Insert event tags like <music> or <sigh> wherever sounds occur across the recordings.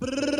Brrr.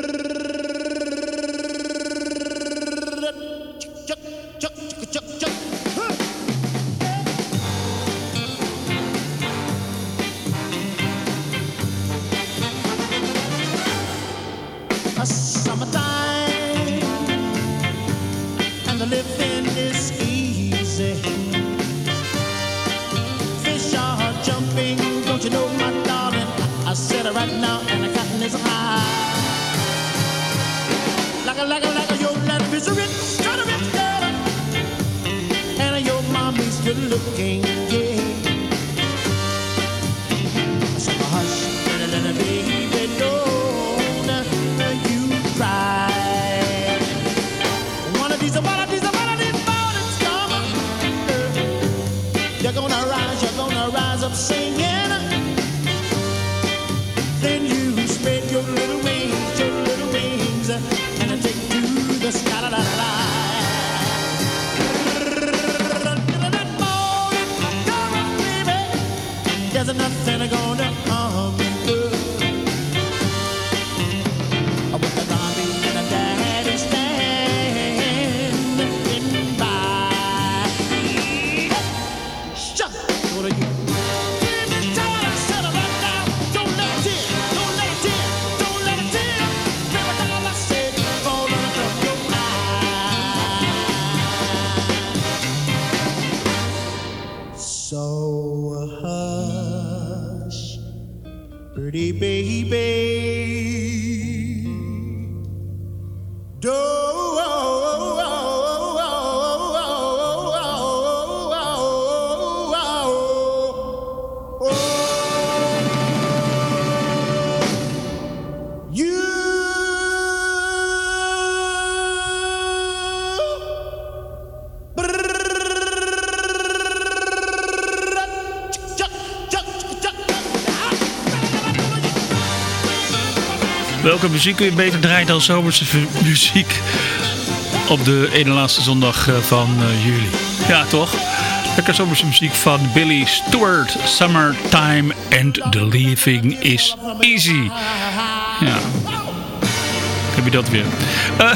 Welke muziek kun je beter draaien dan zomerse muziek op de ene laatste zondag eh, van uh, juli. Ja, toch? Lekker zomerse muziek van Billy Stewart, Summertime and the Living is Easy. Ja, heb je dat weer. Uh,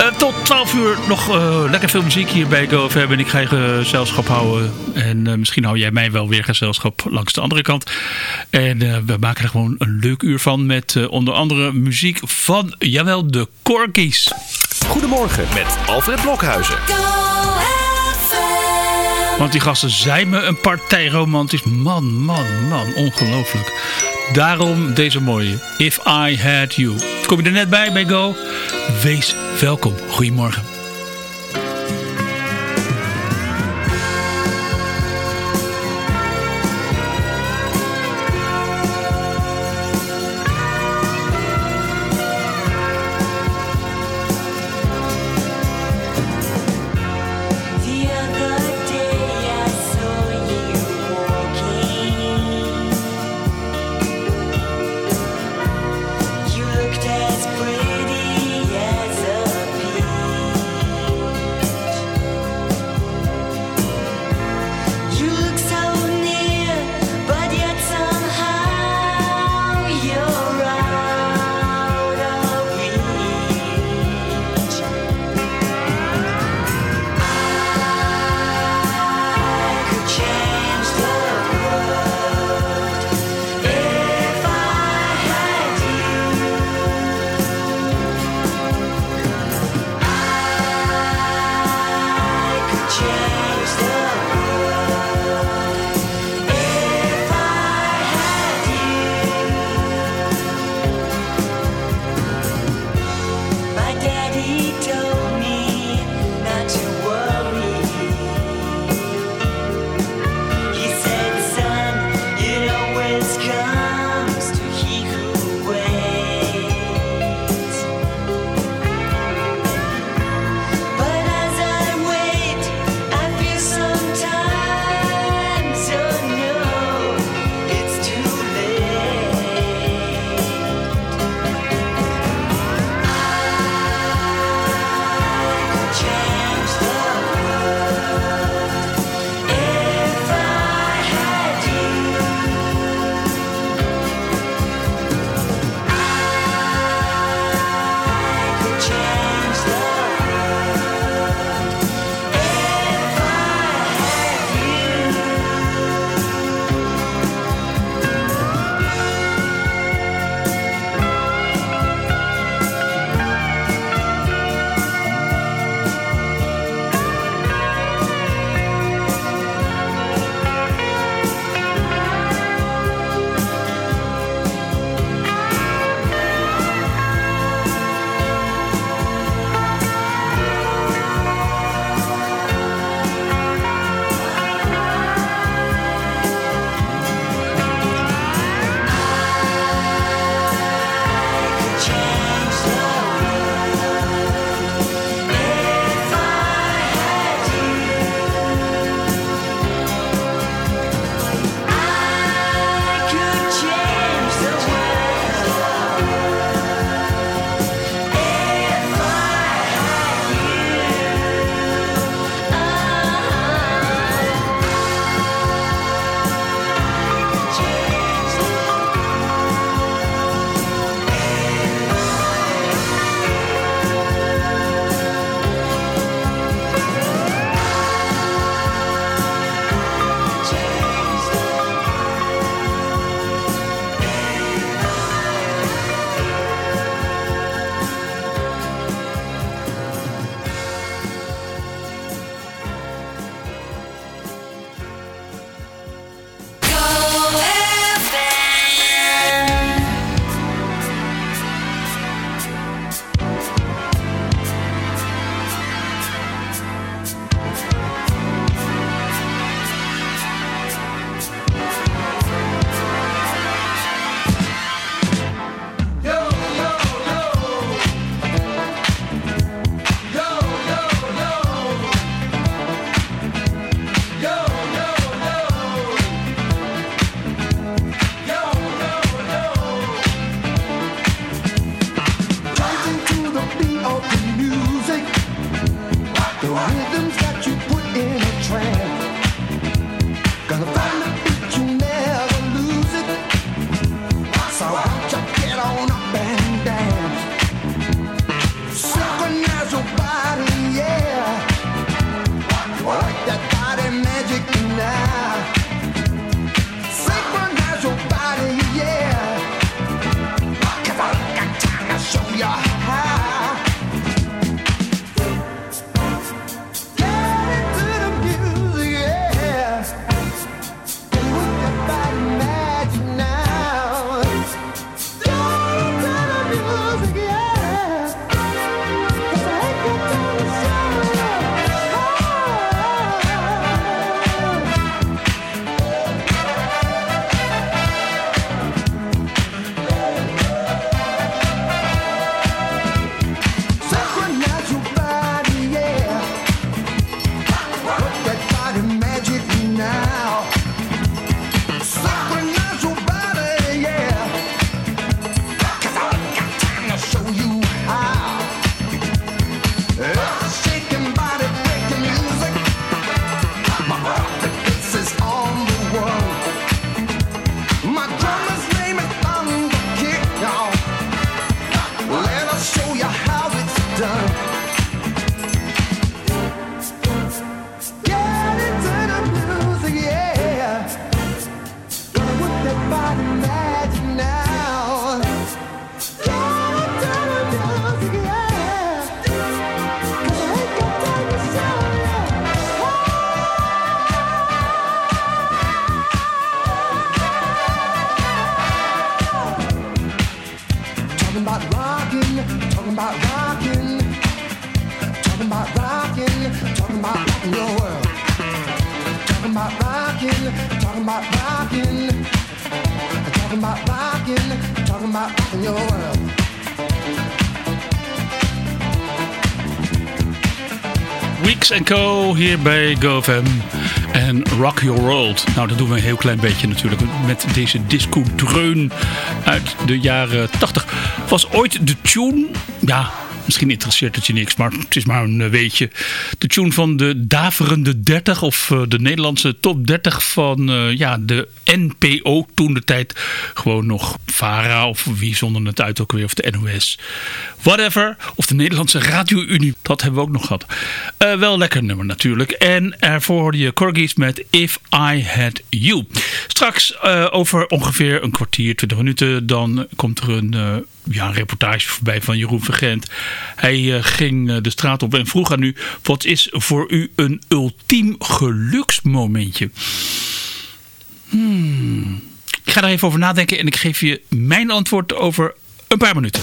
uh, tot 12 uur nog uh, lekker veel muziek hier bij GoFM. En ik ga je gezelschap houden. En uh, misschien hou jij mij wel weer gezelschap langs de andere kant. En we maken er gewoon een leuk uur van. Met onder andere muziek van, jawel, de Corkies. Goedemorgen met Alfred Blokhuizen. Want die gasten zijn me een partij romantisch. Man, man, man. Ongelooflijk. Daarom deze mooie. If I Had You. Kom je er net bij bij Go? Wees welkom. Goedemorgen. Talking about rocking, talking about rocking, talking about rocking, talking about rocking your world. Talking about rocking, talking about rocking, talking about rocking, talking about rocking your world. Weeks Co. hier bij GoFam en Rock Your World. Nou, dat doen we een heel klein beetje natuurlijk met deze disco-dreun uit de jaren 80. Was ooit de tune, ja, Misschien interesseert het je niks, maar het is maar een eh, weetje. De tune van de Daverende 30 of eh, de Nederlandse top 30 van uh, ja, de NPO toen de tijd. Gewoon nog VARA of wie zonder het uit ook weer. Of de NOS. Whatever. Of de Nederlandse Radio-Unie. Dat hebben we ook nog gehad. Wel lekker nummer natuurlijk. En ervoor hoorde je Corgis met If I Had You. Straks over ongeveer een kwartier, 20 minuten. Dan komt er een, ja, een reportage voorbij van Jeroen Vergent. Hij ging de straat op en vroeg aan u. Wat is voor u een ultiem geluksmomentje? Hmm. Ik ga daar even over nadenken en ik geef je mijn antwoord over een paar minuten.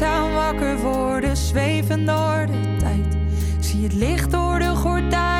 Langzaam wakker worden, zweven door de tijd. Zie het licht door de gordijnen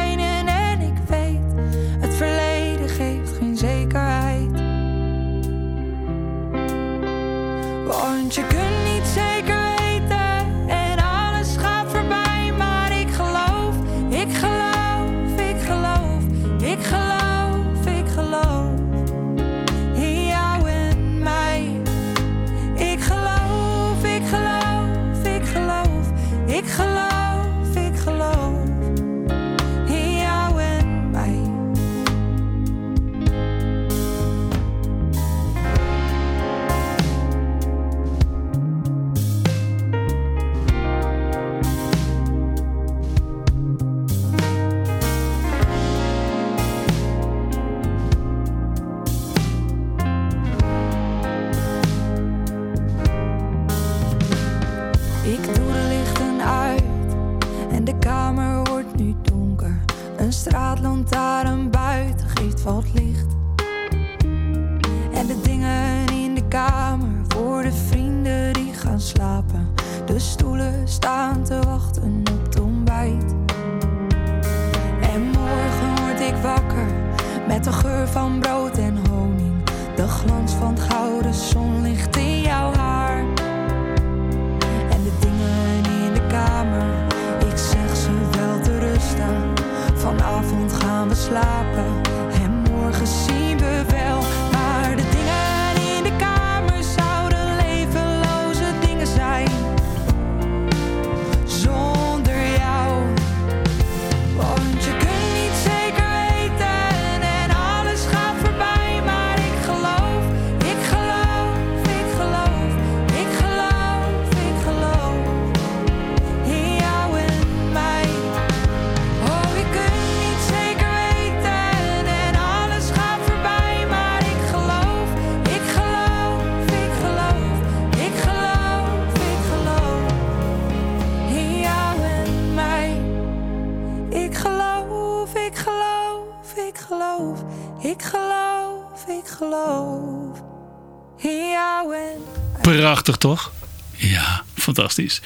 Prachtig toch? Ja, fantastisch.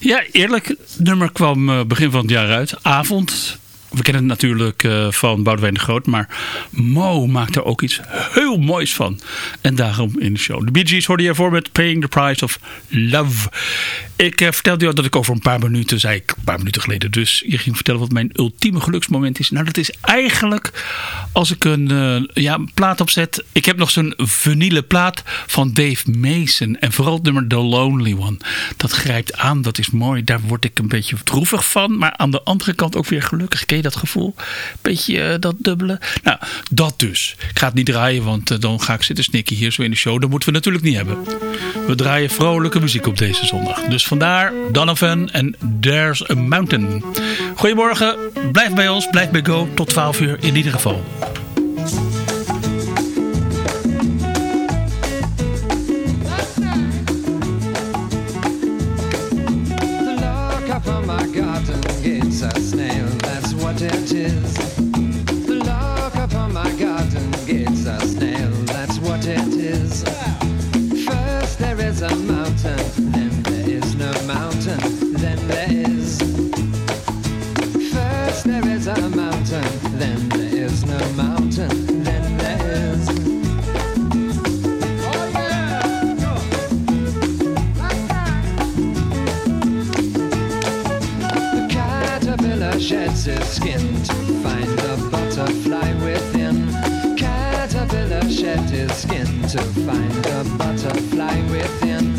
Ja, eerlijk, nummer kwam eh, begin van het jaar uit. Avond. We kennen het natuurlijk eh, van Boudewijn de Groot. Maar Mo maakt er ook iets heel moois van. En daarom in de show. De Bee Gees hoorde je ervoor met Paying the Price of Love. Ik eh, vertelde jou dat ik over een paar minuten, zei ik een paar minuten geleden. Dus je ging vertellen wat mijn ultieme geluksmoment is. Nou, dat is eigenlijk als ik een eh, ja, plaat opzet. Ik heb nog zo'n vanille plaat van Dave Mason. En vooral het nummer The Lonely One. Dat grijpt aan, dat is mooi. Daar word ik een beetje droevig van. Maar aan de andere kant ook weer gelukkig. Ken je dat gevoel? Beetje eh, dat dubbele. Nou, dat dus. Ik ga het niet draaien, want dan ga ik zitten snikken hier zo in de show. Dat moeten we natuurlijk niet hebben. We draaien vrolijke muziek op deze zondag. Dus vandaar Donovan en There's a Mountain. Goedemorgen, blijf bij ons, blijf bij Go. Tot 12 uur in ieder geval. his skin to find the butterfly within. Caterpillar shed his skin to find the butterfly within.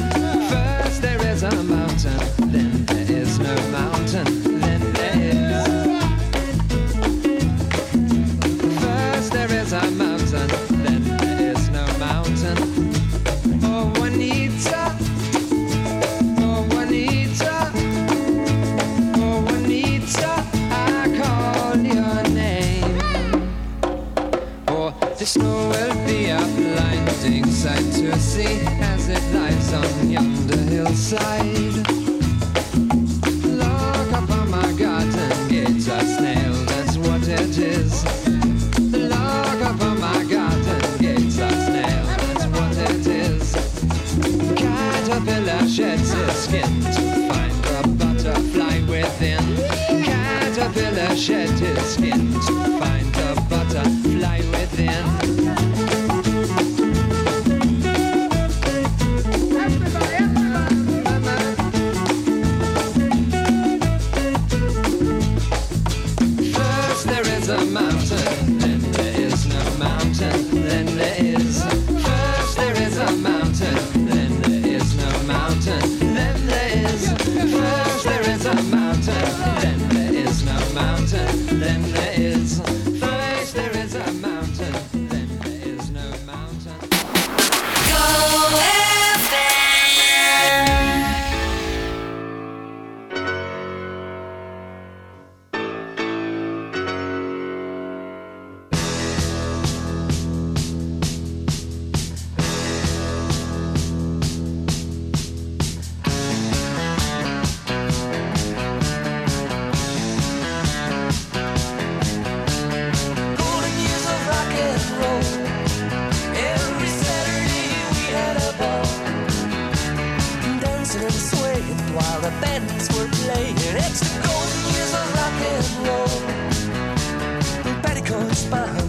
spy.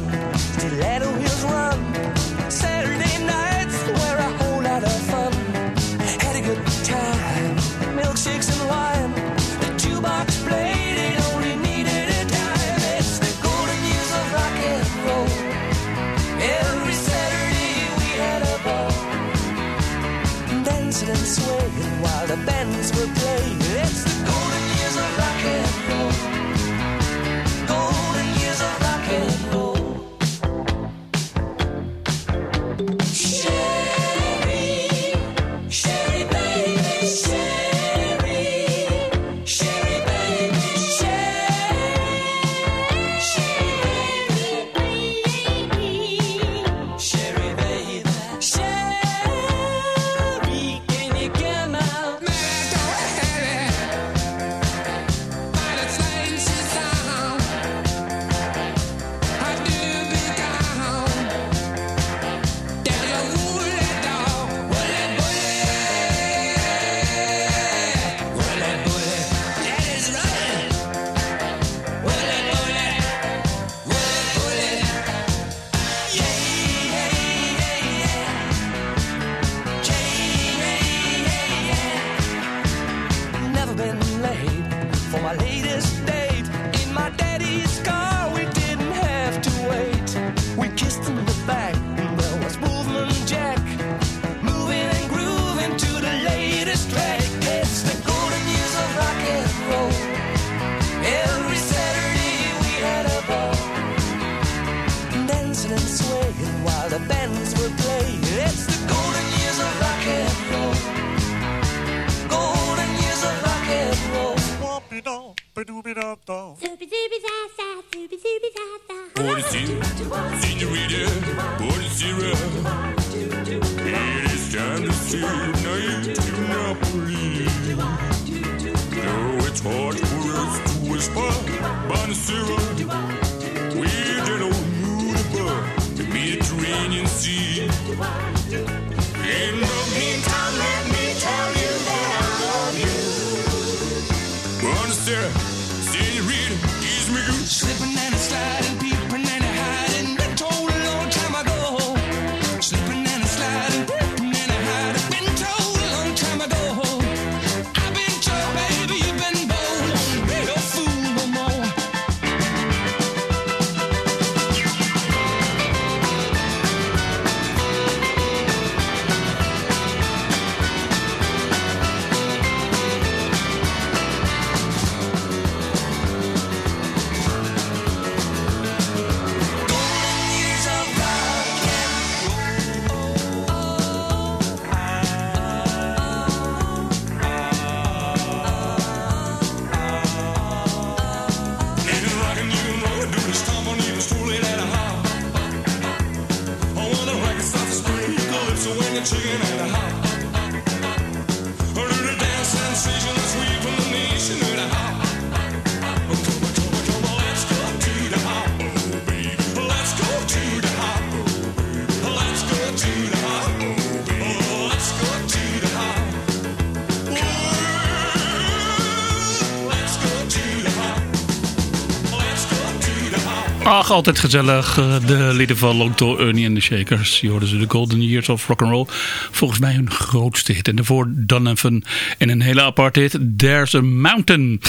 Ach, altijd gezellig. Eh, De leden van Long Tall Ernie en de Shakers. Je hoorde ze de Golden Years of Rock'n'Roll. Volgens mij hun grootste hit. En daarvoor Donovan en een hele aparte hit. There's a Mountain.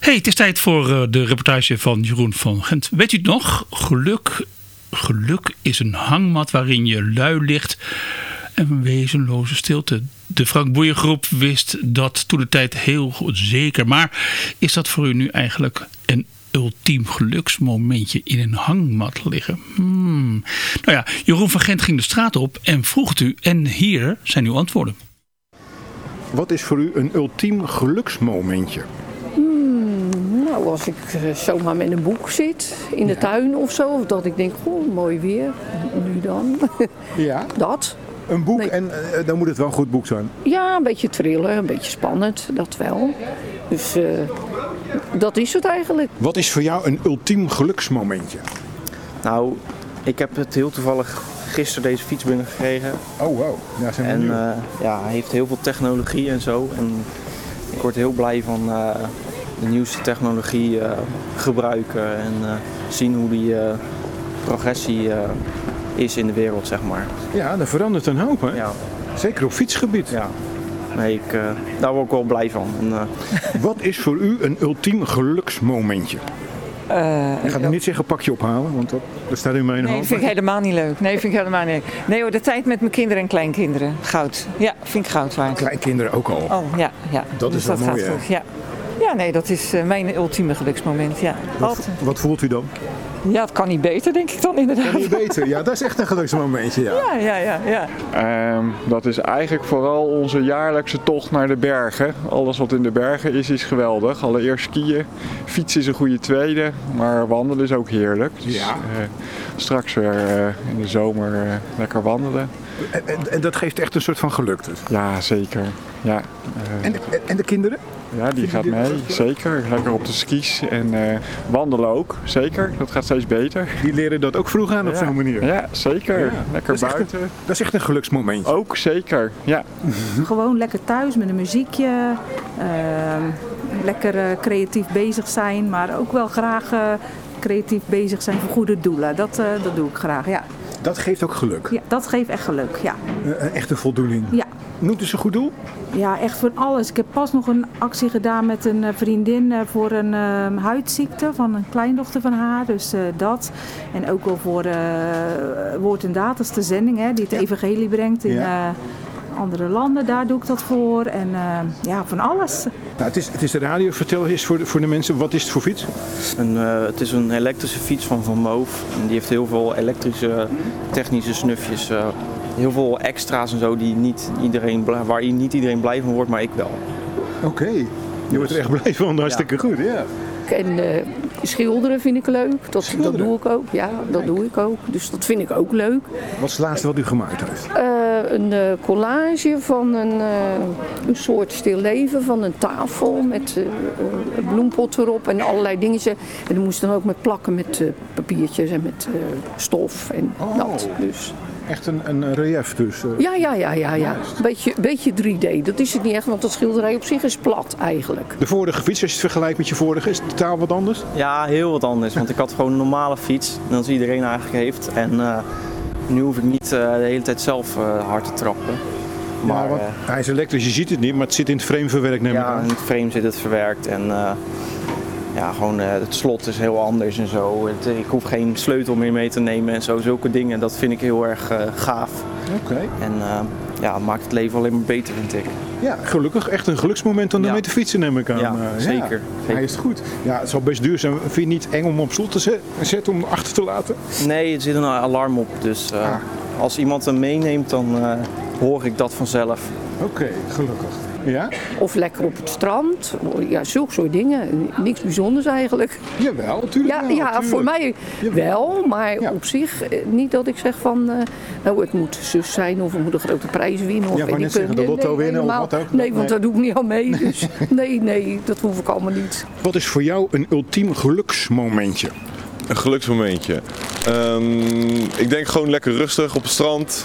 hey, het is tijd voor eh, de reportage van Jeroen van Gent. Weet u het nog? Geluk, geluk is een hangmat waarin je lui ligt en een wezenloze stilte. De Frank Boeien groep wist dat toen de tijd heel zeker. Maar is dat voor u nu eigenlijk een ultiem geluksmomentje in een hangmat liggen? Hmm. Nou ja, Jeroen van Gent ging de straat op en vroeg het u. En hier zijn uw antwoorden. Wat is voor u een ultiem geluksmomentje? Nou, als ik eh, zomaar met een boek zit in de tuin of zo, of dat ik denk, goh, mooi weer, nu dan. <laughs> Ja. dat. Een boek Nee. en eh, dan moet het wel een goed boek zijn. Ja, een beetje trillen, een beetje spannend, dat wel. Dus eh, dat is het eigenlijk. Wat is voor jou een ultiem geluksmomentje? Nou, ik heb het heel toevallig gisteren deze fiets binnengekregen. Oh wow, ja, zijn we En nu. eh, ja, hij heeft heel veel technologie en zo. En ik word heel blij van eh, de nieuwste technologie eh, gebruiken en eh, zien hoe die eh, progressie eh, is in de wereld, zeg maar. ja, dat verandert een hoop hè? Ja, Zeker op fietsgebied. ja. Nee, ik, eh, daar word ik wel blij van. En, eh, <laughs> Wat is voor u een ultiem geluksmomentje? ik ga nu niet zeggen pak je ophalen, want dat, dat staat in mijn Nee, hoofd. vind ik helemaal niet leuk. Nee, vind ik helemaal niet leuk. Nee hoor, de tijd met mijn kinderen en kleinkinderen. Goud. Ja, vind ik goud waard. Kleinkinderen ook al. Oh, ja, ja. Dat dus is wel dat mooi, gaat goed. Ja. ja, nee, dat is eh, mijn ultieme geluksmoment. Ja. Wat, Altijd. wat voelt u dan? Ja, het kan niet beter, denk ik dan inderdaad. Kan je beter? Ja, dat is echt een geluksmomentje, ja. Ja, ja, ja, ja. Ehm, dat is eigenlijk vooral onze jaarlijkse tocht naar de bergen. Alles wat in de bergen is, is geweldig. Allereerst skiën. Fietsen is een goede tweede, maar wandelen is ook heerlijk. Dus, Ja. eh, straks weer eh, in de zomer eh, lekker wandelen. En, en, en dat geeft echt een soort van geluk dus. Ja, zeker. Ja, eh, En de, en de kinderen? Ja die gaat mee. Zeker. Lekker op de skis en eh, wandelen ook. Zeker. Dat gaat steeds beter. Die leren dat ook vroeg aan op Ja. zo'n manier. Ja, zeker. Ja. Lekker Dat een- buiten. Dat is echt een geluksmomentje. Ook zeker. Ja. <laughs> Gewoon lekker thuis met een muziekje. ehm, lekker eh, creatief bezig zijn, maar ook wel graag eh, creatief bezig zijn voor goede doelen. Dat, eh, dat doe ik graag, ja. Dat geeft ook geluk. ja. Dat geeft echt geluk, ja. Een echte voldoening. Ja. Noemt het een goed doel? Ja, echt voor alles. Ik heb pas nog een actie gedaan met een eh, vriendin eh, voor een eh, huidziekte van een kleindochter van haar. Dus eh, dat. En ook wel voor eh, Woord en Daad, dat is de zending hè, die het evangelie brengt in Ja. eh, andere landen. Daar doe ik dat voor. En eh, ja, van alles. Nou, het, is, het is de radio. Vertel eens voor de, voor de mensen, wat is het voor fiets? een, eh, het is een elektrische fiets van Van Moof. En die heeft heel veel elektrische technische snufjes. Heel veel extra's en zo die niet iedereen, waar niet iedereen blij van wordt, maar ik wel. Oké. Je wordt er echt blij van. Hartstikke goed, ja. En eh, schilderen vind ik leuk. Dat, dat doe ik ook. Ja, dat doe ik ook. Dus dat vind ik ook leuk. Wat is het laatste wat u gemaakt heeft? Eh, een eh, collage van een, eh, een soort stil leven van een tafel met eh, een bloempot erop en allerlei dingen. En dat moest dan ook met plakken met eh, papiertjes en met eh, stof en Oh. dat. Dus. Echt een, een relief dus. eh. Ja, ja, ja, ja, ja. Beetje, beetje 3D. Dat is het niet echt, want dat schilderij op zich is plat eigenlijk. De vorige fiets, als je het vergelijkt met je vorige, is het totaal wat anders? Ja, heel wat anders. Want ik had gewoon een normale fiets, zoals iedereen eigenlijk heeft. En eh, nu hoef ik niet eh, de hele tijd zelf eh, hard te trappen. Maar ja, want hij is elektrisch, je ziet het niet, maar het zit in het frame verwerkt neem ik ja, aan. in het frame zit het verwerkt. En eh, ja, gewoon eh, het slot is heel anders en zo. Het- ik hoef geen sleutel meer mee te nemen en zo. Zulke dingen, dat vind ik heel erg eh, gaaf. Oké. En eh, ja, het maakt het leven alleen maar beter, vind ik. Ja, gelukkig. Echt een geluksmoment om Ja. ermee te fietsen neem ik aan. Ja, Eh, zeker. Hij is goed. Ja, het zal best duur zijn. Vind je het niet eng om op slot te zet- zetten, om achter te laten? Nee, er zit een alarm op. Dus eh, als iemand hem meeneemt, dan eh, hoor ik dat vanzelf. Oké, gelukkig. Ja? Of lekker op het strand. Ja, zulke soort dingen. Niks bijzonders eigenlijk. Jawel, natuurlijk Ja, wel, ja tuurlijk. voor mij wel. Maar Ja. op zich eh, niet dat ik zeg van... eh, nou, het moet zus zijn of we moeten grote prijs winnen. Of Ja, wou net zeggen, de lotto Nee, winnen of wat ook. Nee, want Nee. daar doe ik niet aan mee. Dus <laughs> nee, nee, dat hoef ik allemaal niet. Wat is voor jou een ultiem geluksmomentje? Een geluksmomentje. Ehm, ik denk gewoon lekker rustig op het strand.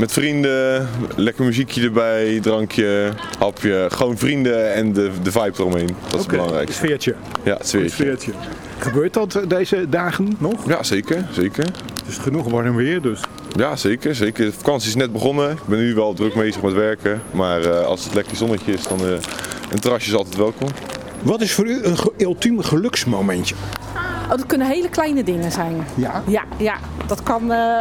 Met vrienden. Lekker muziekje erbij. Drankje. Hapje. Gewoon vrienden en de, de vibe eromheen. Dat is het belangrijkste. Sfeertje. Ja, het Een sfeertje. sfeertje. Gebeurt dat eh, deze dagen nog? Ja, zeker. zeker. Het is genoeg warm weer, dus. Ja, zeker, zeker. De vakantie is net begonnen. Ik ben nu wel druk bezig met werken. Maar eh, als het lekker zonnetje is, dan uh, een terrasje is altijd welkom. Wat is voor u een ge ultiem geluksmomentje? Oh, dat kunnen hele kleine dingen zijn. Ja? Ja, ja. dat kan uh,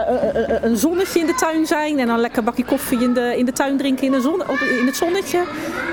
een zonnetje in de tuin zijn en dan lekker bakje koffie in de, in de tuin drinken in, de zon, op, in het zonnetje.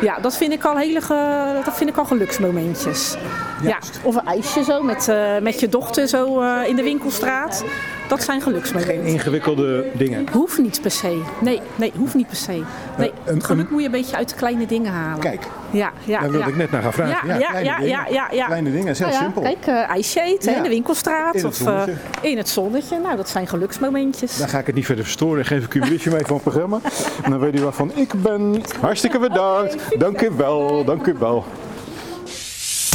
Ja, dat vind ik al, hele ge, dat vind ik al geluksmomentjes. Ja. Of een ijsje zo met, uh, met je dochter zo uh, in de winkelstraat. Dat zijn geluksmomenten. Geen ingewikkelde dingen? Hoeft niet per se. Nee, nee hoeft niet per se. Nee, een, geluk moet je een beetje uit de kleine dingen halen. Kijk, ja, ja, daar wilde ja. ik net naar gaan vragen. Ja, ja, kleine ja, dingen. ja, ja, ja. Kleine dingen, is heel Nou ja, simpel. Kijk, uh, ijsje eten in de winkelstraat. In het of uh, zonnetje. in het zonnetje. Nou, dat zijn geluksmomentjes. Dan ga ik het niet verder verstoren. Geef ik u een berichtje mee van het programma. En dan weet u waarvan ik ben. Hartstikke bedankt. Dank u wel. Dank u wel.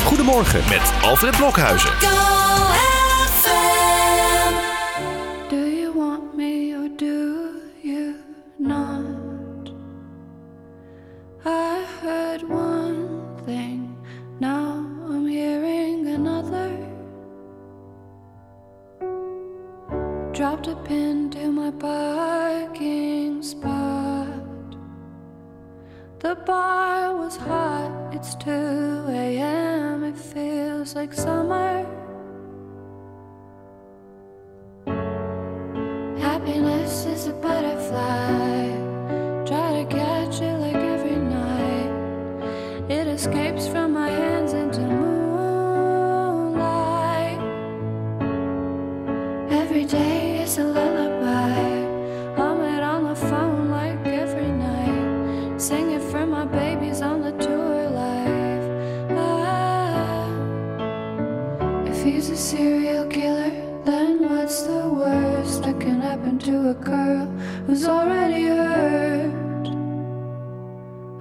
Goedemorgen met Alfred Blokhuizen. Dropped a pin to my parking spot. The bar was hot, it's 2 a.m., it feels like summer. Happiness is a butterfly. Try to catch it like every night. It escapes from my hands to a girl who's already hurt?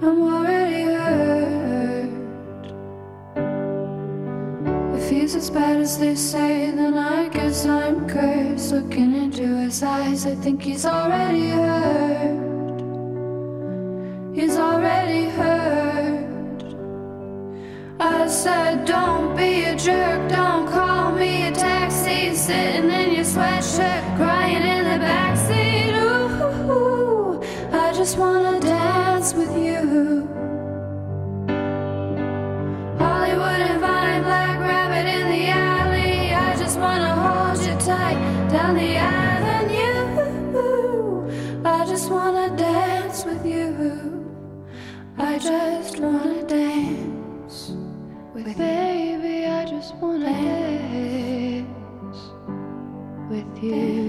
I'm already hurt. If he's as bad as they say, then I guess I'm cursed. Looking into his eyes, I think he's already hurt. He's already hurt. I said, don't be a jerk, don't call me a taxi. Sitting in your sweatshirt, just wanna dance with you. Hollywood and Vine, Black Rabbit in the alley. I just wanna hold you tight down the avenue. I just wanna dance with you. I just wanna dance with you baby. I just wanna dance with you.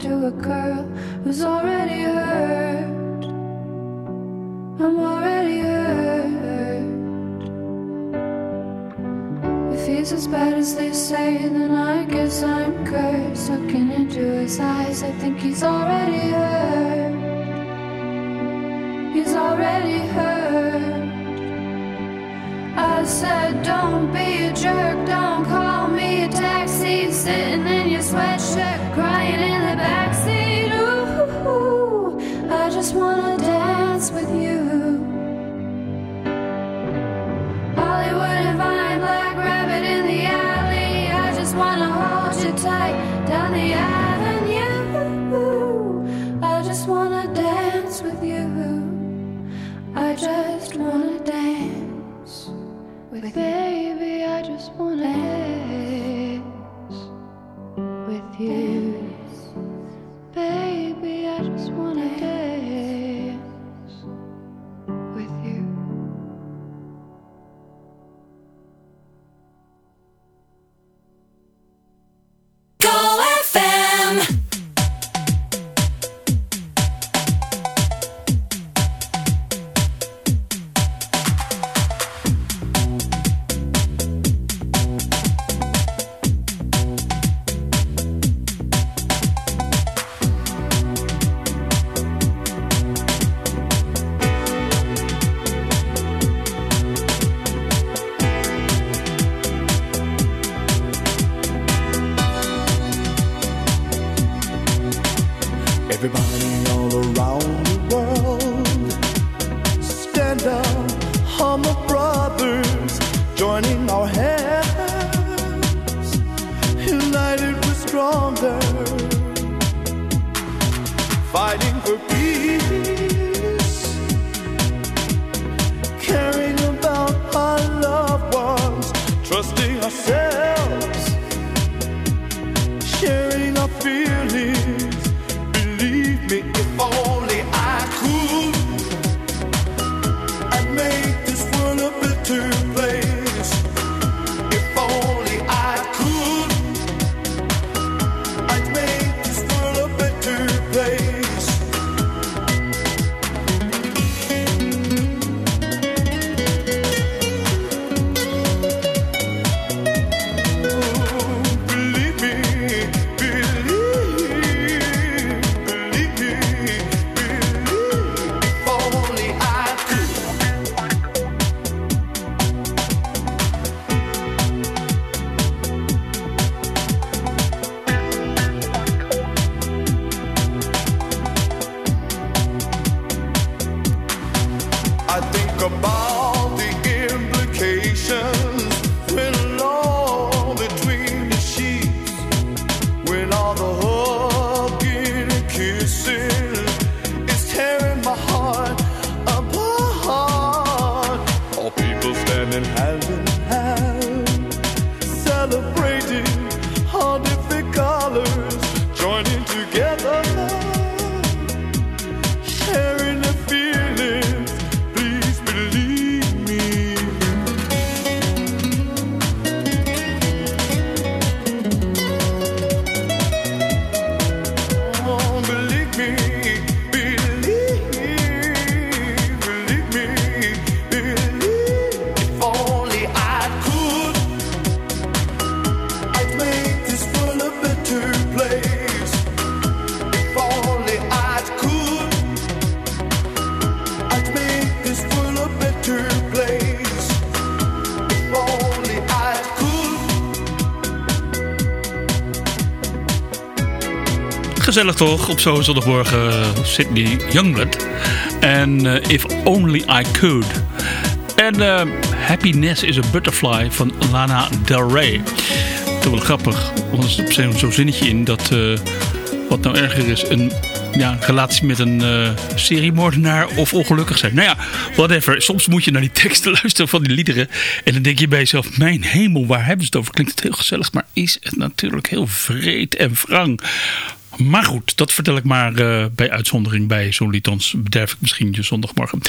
To a girl who's already hurt? I'm already hurt. If he's as bad as they say, then I guess I'm cursed. Looking into his eyes, I think he's already hurt. He's already hurt. I said, don't be a jerk, don't call me a taxi. Sitting in your sweatshirt, crying just wanna dance with you. Hollywood and Vine, Black Rabbit in the alley. I just wanna hold you tight down the avenue. I just wanna dance with you. I just wanna dance with you. Gezellig toch, op zo'n zondagmorgen eh, Sydney Youngblood. En eh, If Only I Could. En eh, Happiness is a Butterfly van Lana Del Rey. Dat wel grappig, want er zit zo'n zinnetje in dat... wat nou erger is, een ja, relatie met een eh seriemoordenaar of ongelukkig zijn. Nou ja, whatever. Soms moet je naar die teksten <laughs> luisteren van die liederen. En dan denk je bij jezelf, mijn hemel, waar hebben ze het over? Klinkt het heel gezellig, maar is het natuurlijk heel vreed en wrang. Maar goed, dat vertel ik maar eh, bij uitzondering bij zo'n. Anders bederf ik misschien je zondagmorgen.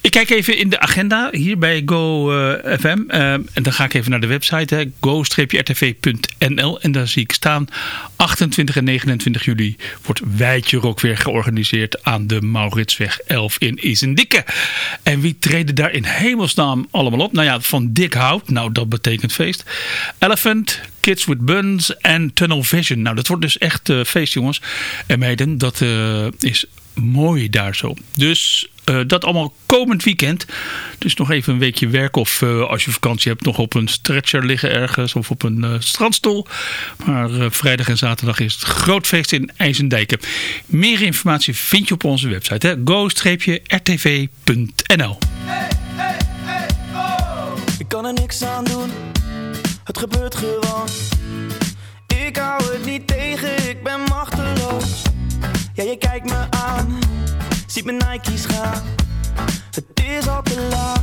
Ik kijk even in de agenda hier bij Go eh, FM. eh, en dan ga ik even naar de website go-rtv.nl. En daar zie ik staan 28 en 29 juli wordt Wijtje Rock weer georganiseerd aan de Mauritsweg 11 in Isendikke. En wie treden daar in hemelsnaam allemaal op? Nou ja, van Dick Hout, nou dat betekent feest. Elephant, Kids with Buns en Tunnel Vision. Nou dat wordt dus echt eh, feest jongens en meiden. Dat eh, is mooi daar zo. Dus eh, dat allemaal komend weekend. Dus nog even een weekje werk of als je vakantie hebt nog op een stretcher liggen ergens of op een strandstoel. Maar vrijdag en zaterdag is het groot feest in IJsendijken. Meer informatie vind je op onze website. go-rtv.nl Ik kan er niks aan doen, het gebeurt gewoon. Ik hou het niet tegen, ik ben machteloos. Ja, je kijkt me aan, ziet mijn Nike's gaan. Het is al te laat,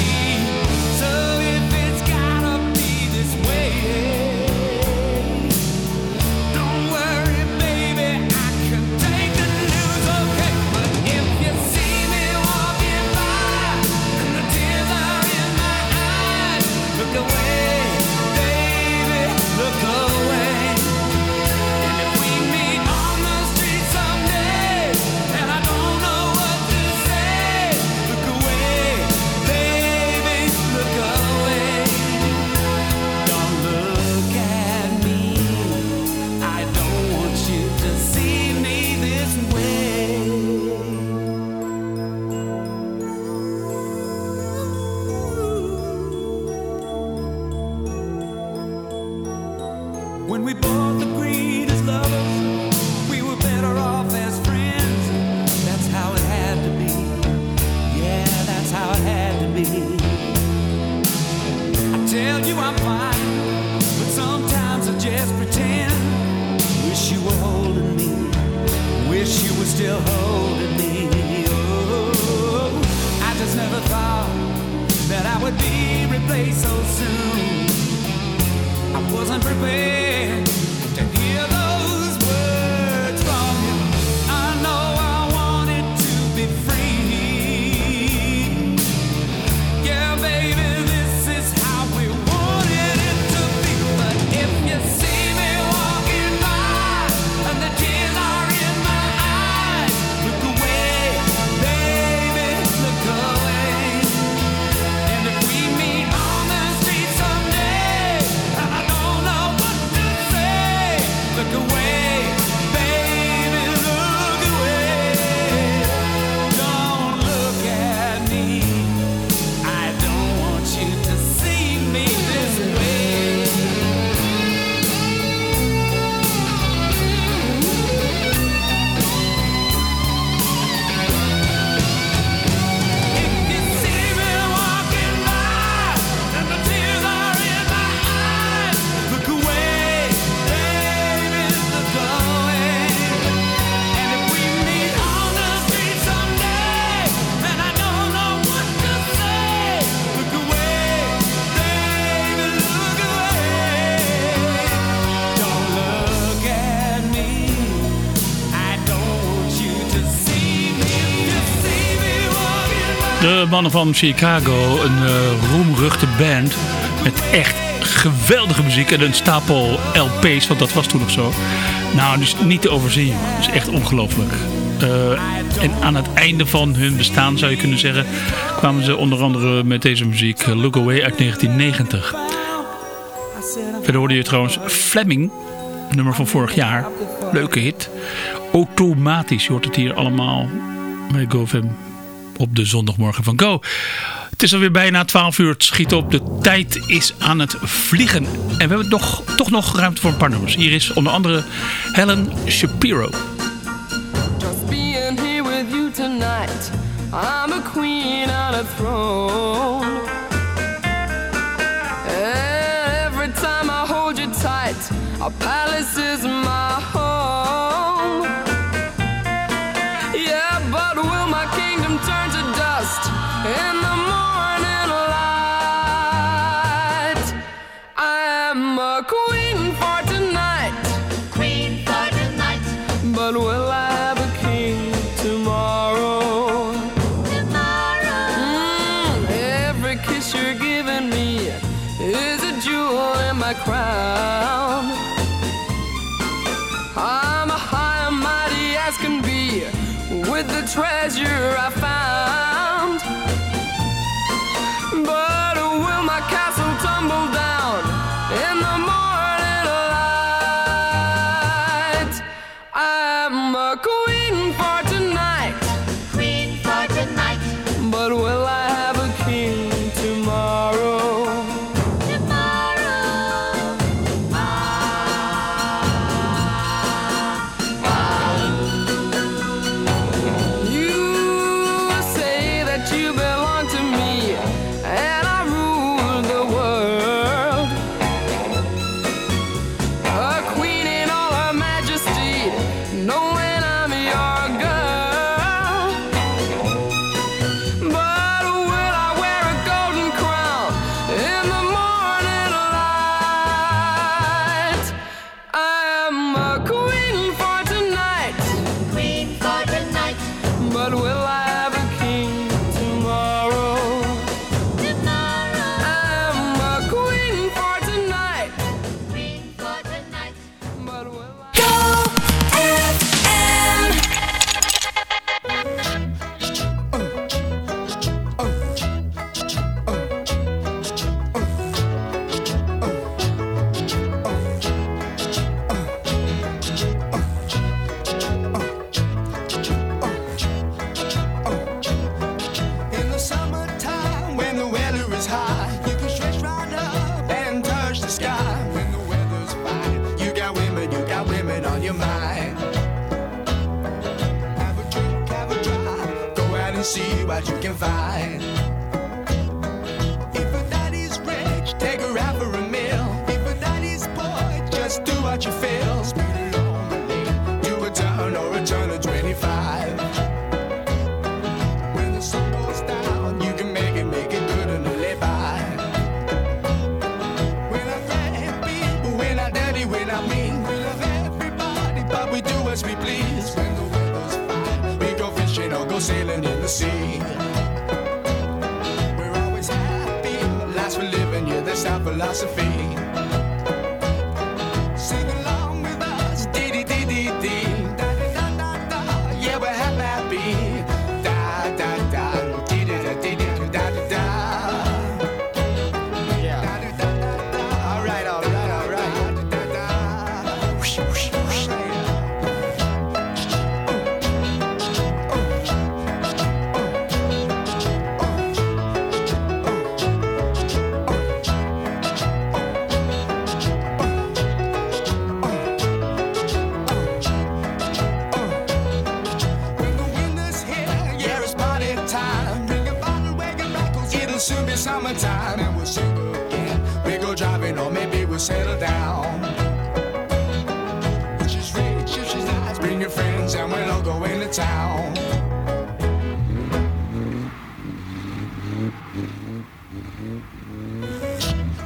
mannen van Chicago, een eh, roemruchte band met echt geweldige muziek en een stapel LP's, want dat was toen nog zo. Nou, dus niet te overzien. Dat is echt ongelooflijk. Eh, en aan het einde van hun bestaan, zou je kunnen zeggen, kwamen ze onder andere met deze muziek eh, Look Away uit 1990. Verder hoorde je trouwens Fleming, nummer van vorig jaar. Leuke hit. Automatisch, je hoort het hier allemaal bij GoFam op de zondagmorgen van Go. Het is alweer bijna 12 uur. Het schiet op. De tijd is aan het vliegen. En we hebben nog, toch nog ruimte voor een paar nummers. Hier is onder andere Helen Shapiro. Just being here with you tonight. I'm a queen on a throne. Every time I hold you tight. Palace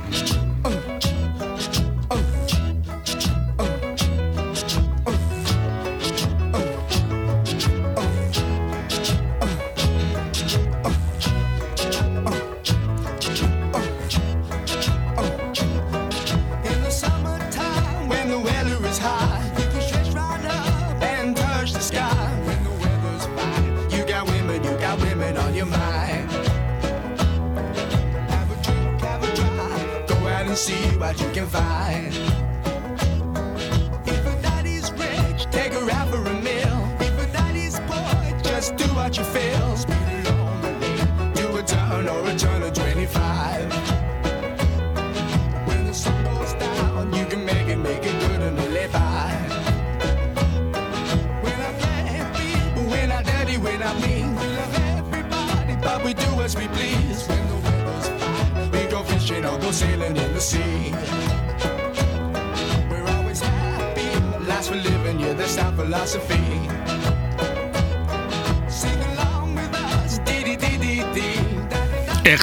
Mm-hmm.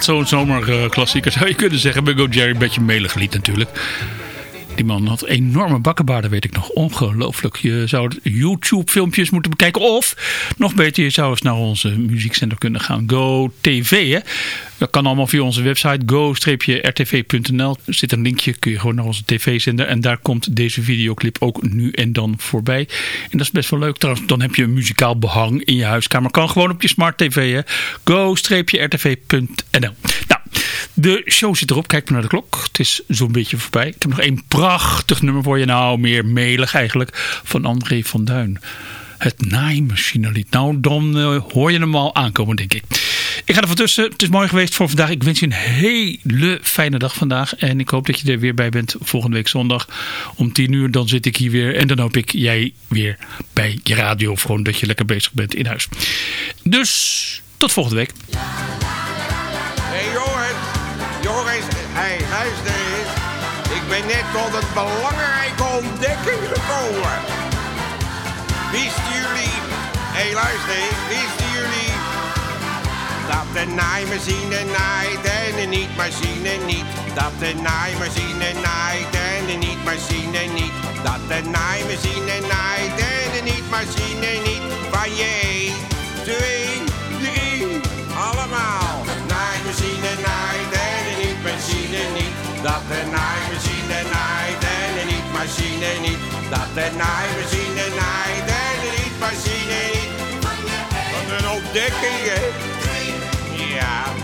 Echt zo'n zomerklassieker zou je kunnen zeggen. Big O Jerry, een beetje lied natuurlijk. Die man had enorme bakkenbaarden, weet ik nog. Ongelooflijk. Je zou YouTube-filmpjes moeten bekijken. Of, nog beter, je zou eens naar onze muziekzender kunnen gaan. Go TV, hè. Dat kan allemaal via onze website go-rtv.nl. Er zit een linkje, kun je gewoon naar onze tv-zender. En daar komt deze videoclip ook nu en dan voorbij. En dat is best wel leuk. Trouwens, dan heb je een muzikaal behang in je huiskamer. Kan gewoon op je smart tv, hè. go-rtv.nl Nou, de show zit erop. Kijk maar naar de klok. Het is zo'n beetje voorbij. Ik heb nog één prachtig nummer voor je. Nou, meer melig eigenlijk. Van André van Duin. Het naaimachinelied. Nou, dan eh, hoor je hem al aankomen, denk ik. Ik ga er van tussen. Het is mooi geweest voor vandaag. Ik wens je een hele fijne dag vandaag. En ik hoop dat je er weer bij bent volgende week zondag. Om 10 uur dan zit ik hier weer. En dan hoop ik jij weer bij je radio. Of gewoon dat je lekker bezig bent in huis. Dus tot volgende week. Hey, jongens, jongens, hey, luister. Ik ben net tot een belangrijke ontdekking gekomen. Wisten jullie, hey, luister dat de naaimachine naait en de niet-machine niet? Dat de naaimachine naait en de niet-machine niet? Dat de naaimachine naait en de niet-machine niet? Van je 1, 2, 3, allemaal. Naaimachine naait en de niet-machine niet? Dat de naaimachine naait en de niet-machine niet? Dat de naaimachine naait en de niet-machine niet? Wat een ontdekking, hè?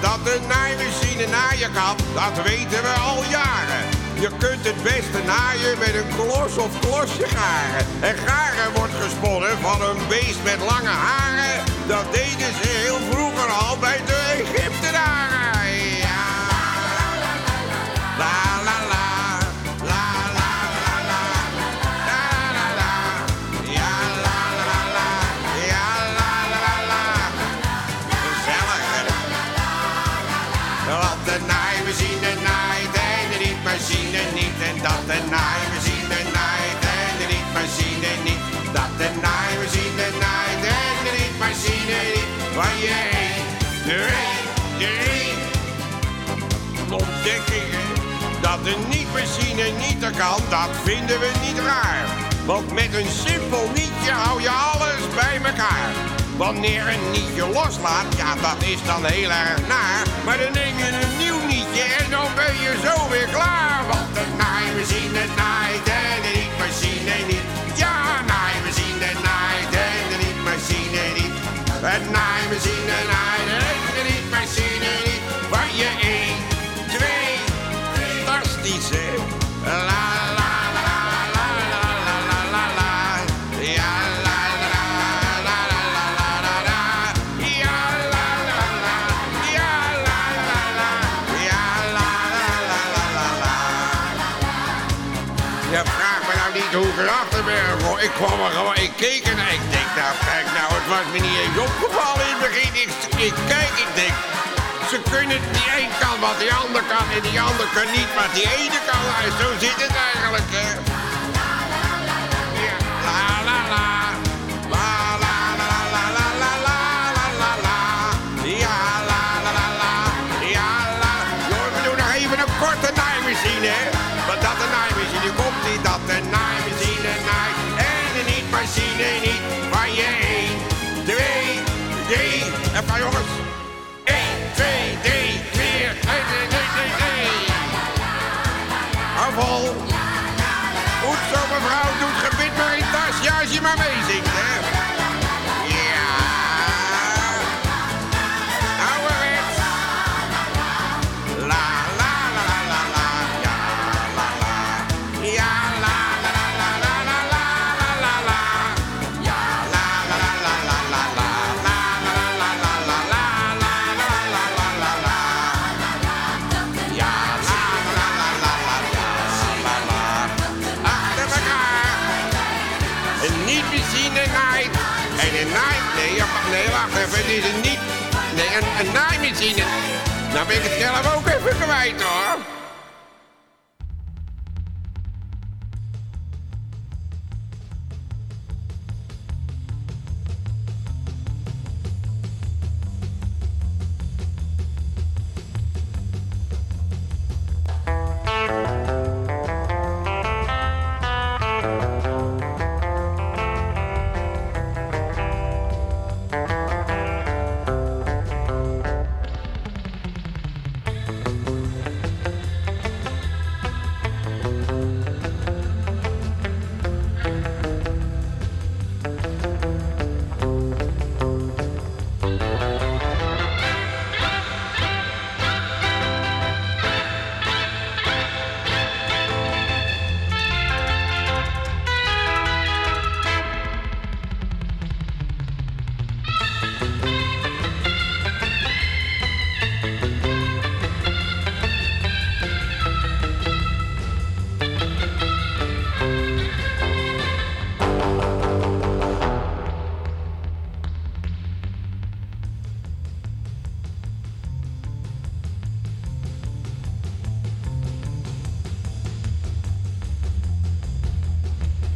Dat de naaimachine naaien kan, dat weten we al jaren. Je kunt het beste naaien met een klos of klosje garen. En garen wordt gesponnen van een beest met lange haren. Dat deden ze heel vroeger al bij de Egyptenaren. Ja. La Van je 1, 2, 3. Ontdekkingen. Dat de niet-machine niet kan, dat vinden we niet raar. Want met een simpel nietje hou je alles bij elkaar. Wanneer een nietje loslaat, ja dat is dan heel erg naar. Maar dan neem je een nieuw nietje en dan ben je zo weer klaar. Want de naaimachine naait en de niet-machine niet. Het naaimachine naait en de niet-machine niet. Waar je 1, 2, fantastisch hè. La la la la la la la la la la. Ja la la la la la la la la. Ja la la la. Ja la la la. Ja la la la la la la. Je vraagt me nou niet hoe ik erachter ben. Ik kwam er gewoon, ik keek en ik denk, nou kijk nou, het was me niet eens opgevallen in het begin. Ik, ik kijk, ik denk, ze kunnen die een kan wat die ander kan en die ander kan niet wat die ene kan. En zo zit het eigenlijk, hè. Mammies. Ik het zelf ook even kwijt hoor.